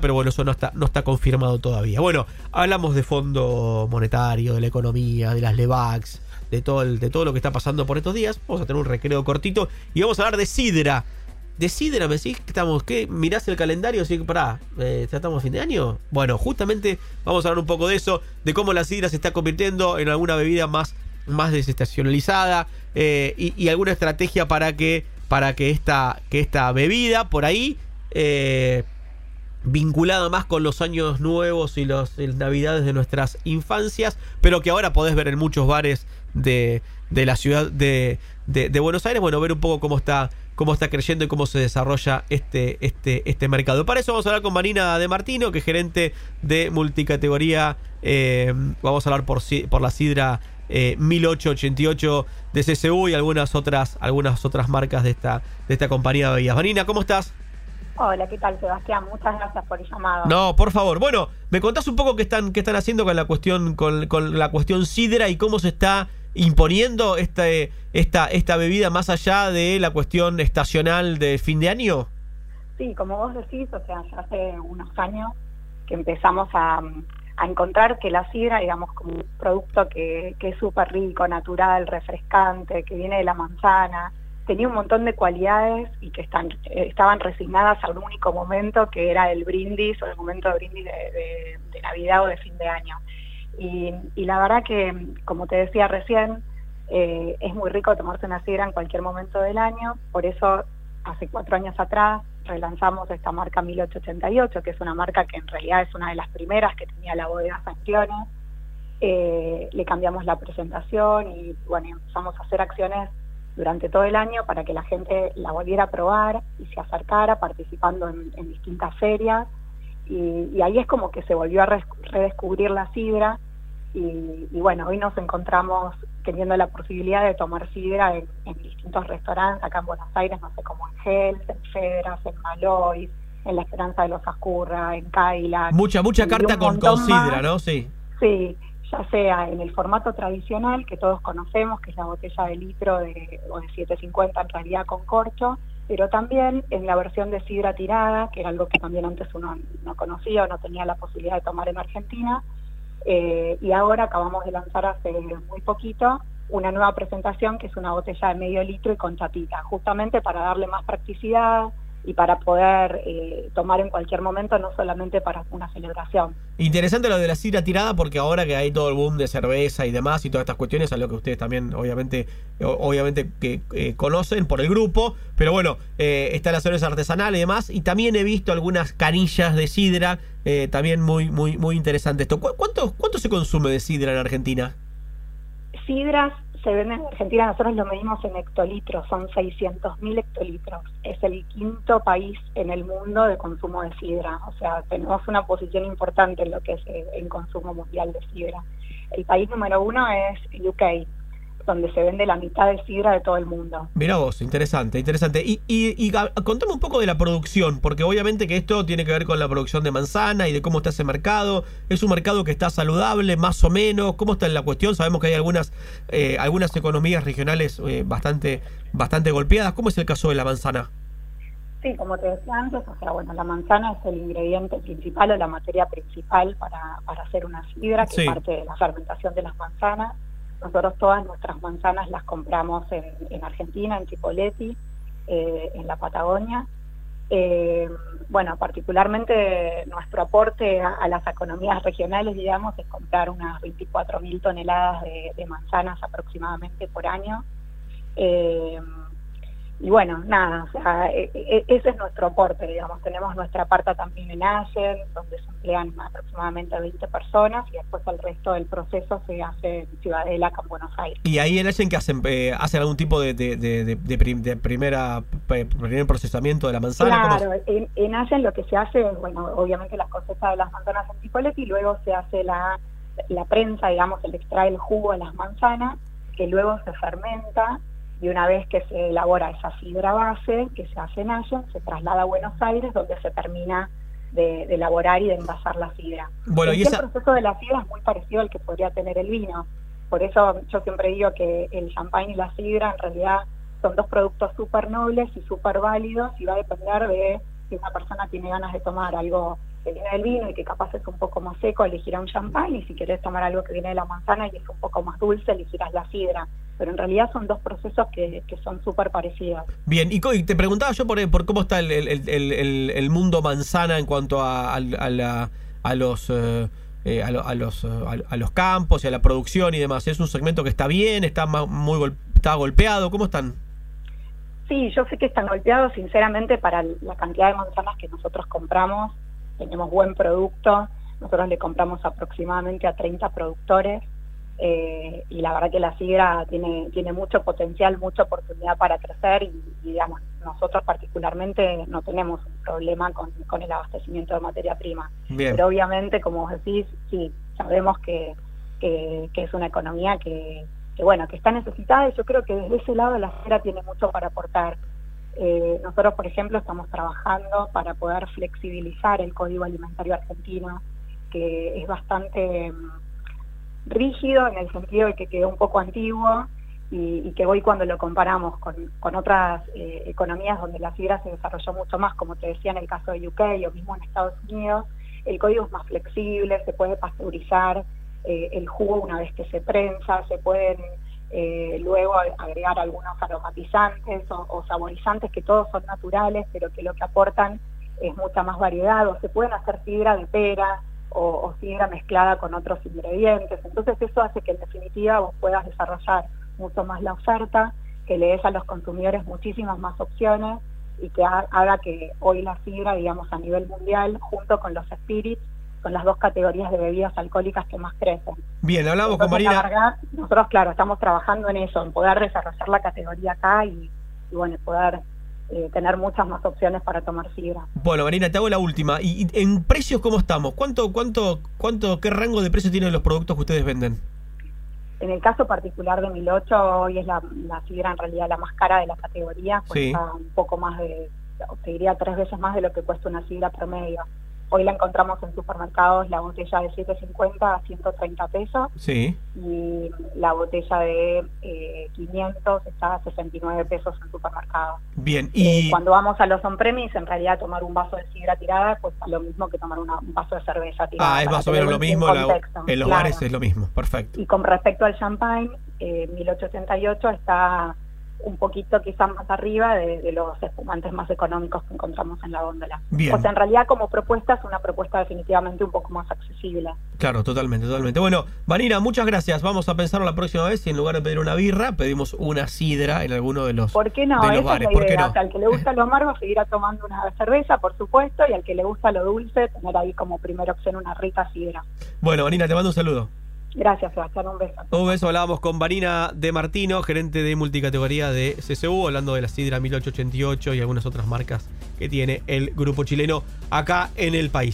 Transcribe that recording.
pero bueno, eso no está, no está confirmado todavía. Bueno, hablamos de fondo monetario, de la economía, de las LEVAX, de todo, el, de todo lo que está pasando por estos días. Vamos a tener un recreo cortito y vamos a hablar de Sidra. ¿De Sidra me decís que estamos? ¿Qué? ¿Mirás el calendario? Sí, pará, eh, ¿ya estamos a fin de año? Bueno, justamente vamos a hablar un poco de eso, de cómo la Sidra se está convirtiendo en alguna bebida más, más desestacionalizada eh, y, y, alguna estrategia para que, para que, esta, que esta bebida por ahí... Eh, vinculada más con los años nuevos y las navidades de nuestras infancias, pero que ahora podés ver en muchos bares de, de la ciudad de, de, de, Buenos Aires, bueno, ver un poco cómo está, cómo está creciendo y cómo se desarrolla este, este, este mercado. Para eso vamos a hablar con Marina De Martino, que es gerente de multicategoría, eh, vamos a hablar por, por la Sidra eh, 1888 de CCU y algunas otras, algunas otras marcas de esta, de esta compañía de bebidas. Marina, ¿cómo estás? Hola, ¿qué tal, Sebastián? Muchas gracias por el llamado. No, por favor. Bueno, me contás un poco qué están, qué están haciendo con la cuestión, con, con la cuestión sidra y cómo se está imponiendo esta, esta, esta bebida más allá de la cuestión estacional de fin de año. Sí, como vos decís, o sea, ya hace unos años que empezamos a, a encontrar que la sidra, digamos, como un producto que, que es súper rico, natural, refrescante, que viene de la manzana, tenía un montón de cualidades y que están, eh, estaban resignadas a un único momento que era el brindis o el momento de brindis de, Navidad o de fin de año. Y, y, la verdad que, como te decía recién, eh, es muy rico tomarse una sidra en cualquier momento del año, por eso hace cuatro años atrás relanzamos esta marca 1888, que es una marca que en realidad es una de las primeras que tenía la bodega Sanciones, eh, le cambiamos la presentación y bueno, empezamos a hacer acciones durante todo el año para que la gente la volviera a probar y se acercara participando en, en distintas ferias. Y, y, ahí es como que se volvió a redescubrir la sidra y, y, bueno, hoy nos encontramos teniendo la posibilidad de tomar sidra en, en, distintos restaurantes acá en Buenos Aires, no sé, como en Gels, en Fedras, en Malois, en La Esperanza de los Ascurra, en Kaila. Mucha, mucha carta con, con sidra, ¿no? Sí. Sí, ya sea en el formato tradicional que todos conocemos, que es la botella de litro de, o de 750 en realidad con corcho, pero también en la versión de sidra tirada, que era algo que también antes uno no conocía o no tenía la posibilidad de tomar en Argentina, eh, y ahora acabamos de lanzar hace muy poquito una nueva presentación que es una botella de medio litro y con tapita, justamente para darle más practicidad, y para poder eh, tomar en cualquier momento, no solamente para una celebración. Interesante lo de la sidra tirada, porque ahora que hay todo el boom de cerveza y demás y todas estas cuestiones, a lo que ustedes también obviamente obviamente que eh, conocen por el grupo, pero bueno, eh, está la cerveza artesanal y demás, y también he visto algunas canillas de sidra, eh, también muy muy muy interesante esto. ¿Cuánto, ¿Cuánto se consume de sidra en Argentina? Sidras se vende en Argentina, nosotros lo medimos en hectolitros, son 600.000 hectolitros. Es el quinto país en el mundo de consumo de sidra, o sea, tenemos una posición importante en lo que es el consumo mundial de sidra. El país número uno es UK, donde se vende la mitad de sidra de todo el mundo. Mira vos, interesante, interesante. Y, y, y contame un poco de la producción, porque obviamente que esto tiene que ver con la producción de manzana y de cómo está ese mercado. ¿Es un mercado que está saludable, más o menos? ¿Cómo está la cuestión? Sabemos que hay algunas, eh, algunas economías regionales eh, bastante, bastante golpeadas. ¿Cómo es el caso de la manzana? Sí, como te decía antes, o sea, bueno, la manzana es el ingrediente principal o la materia principal para, para hacer una sidra, que sí. es parte de la fermentación de las manzanas nosotros todas nuestras manzanas las compramos en, en Argentina, en Chipoleti, eh, en la Patagonia. Eh, bueno, particularmente nuestro aporte a, las economías regionales, digamos, es comprar unas 24.000 toneladas de, de, manzanas aproximadamente por año. Eh, y bueno, nada, o sea, e, e, ese es nuestro aporte, digamos. Tenemos nuestra parte también en Ayer, donde se emplean aproximadamente 20 personas y después el resto del proceso se hace en Ciudadela, en Buenos Aires. ¿Y ahí en Ayer que hacen, eh, hacen algún tipo de, de, de, de, de primera primer procesamiento de la manzana? Claro, en, en Ayer lo que se hace es, bueno, obviamente las cosechas de las manzanas en Ticolet y luego se hace la, la prensa, digamos, el extrae el jugo de las manzanas, que luego se fermenta y una vez que se elabora esa fibra base que se hace en Ayen, se traslada a Buenos Aires donde se termina de, de elaborar y de envasar la fibra. Bueno, y esa... El proceso de la fibra es muy parecido al que podría tener el vino. Por eso yo siempre digo que el champán y la sidra en realidad son dos productos súper nobles y súper válidos y va a depender de si una persona tiene ganas de tomar algo que viene del vino y que capaz es un poco más seco, elegirá un champán, y si querés tomar algo que viene de la manzana y es un poco más dulce, elegirás la sidra. Pero en realidad son dos procesos que, que son súper parecidos. Bien, y, te preguntaba yo por, por cómo está el, el, el, el, mundo manzana en cuanto a, a, la, a los... Eh, eh, a, los, a, los campos y a la producción y demás. ¿Es un segmento que está bien? ¿Está muy está golpeado? ¿Cómo están? Sí, yo sé que están golpeados, sinceramente, para la cantidad de manzanas que nosotros compramos, tenemos buen producto, nosotros le compramos aproximadamente a 30 productores eh, y la verdad que la sidra tiene, tiene mucho potencial, mucha oportunidad para crecer y, digamos, nosotros particularmente no tenemos un problema con, con el abastecimiento de materia prima. Pero obviamente, como vos decís, sí, sabemos que, que es una economía que, que bueno, que está necesitada y yo creo que desde ese lado la esfera tiene mucho para aportar. Eh, nosotros, por ejemplo, estamos trabajando para poder flexibilizar el Código Alimentario Argentino, que es bastante mm, rígido en el sentido de que quedó un poco antiguo y, que hoy cuando lo comparamos con, otras eh, economías donde la fibra se desarrolló mucho más, como te decía en el caso de UK o mismo en Estados Unidos, el código es más flexible, se puede pasteurizar, eh, el jugo una vez que se prensa, se pueden eh, luego agregar algunos aromatizantes o, saborizantes que todos son naturales, pero que lo que aportan es mucha más variedad, o se pueden hacer fibra de pera o, o fibra mezclada con otros ingredientes. Entonces eso hace que en definitiva vos puedas desarrollar mucho más la oferta, que le des a los consumidores muchísimas más opciones y que haga que hoy la fibra, digamos, a nivel mundial, junto con los spirits, son las dos categorías de bebidas alcohólicas que más crecen. Bien, hablamos con Marina. nosotros, claro, estamos trabajando en eso, en poder desarrollar la categoría acá y, bueno, poder eh, tener muchas más opciones para tomar fibra. Bueno, Marina, te hago la última. ¿Y, en precios cómo estamos? ¿Cuánto, cuánto, cuánto, qué rango de precios tienen los productos que ustedes venden? En el caso particular de 1008, hoy es la, la fibra en realidad la más cara de la categoría, cuesta un poco más de, te diría tres veces más de lo que cuesta una fibra promedio. Hoy la encontramos en supermercados la botella de 7.50 a 130 pesos. Sí. Y la botella de 500 eh, está a 69 pesos en supermercados. Bien. Y eh, cuando vamos a los on-premise, en realidad tomar un vaso de sidra tirada pues lo mismo que tomar un vaso de cerveza tirada. Ah, es más o menos lo mismo. en los bares es lo mismo. Perfecto. Y con respecto al champagne, eh, 1888 está un poquito quizás más arriba de, los espumantes más económicos que encontramos en la góndola. Bien. O sea, en realidad como propuesta es una propuesta definitivamente un poco más accesible. Claro, totalmente, totalmente. Bueno, Vanina, muchas gracias. Vamos a pensar la próxima vez si en lugar de pedir una birra, pedimos una sidra en alguno de los ¿Por qué no? De Esa Es la idea. al que le gusta lo amargo seguirá tomando una cerveza, por supuesto, y al que le gusta lo dulce, tener ahí como primera opción una rica sidra. Bueno, Vanina, te mando un saludo. Gracias, Sebastián. Un beso. Un beso. Hablábamos con Marina de Martino, gerente de multicategoría de CCU, hablando de la Sidra 1888 y algunas otras marcas que tiene el grupo chileno acá en el país.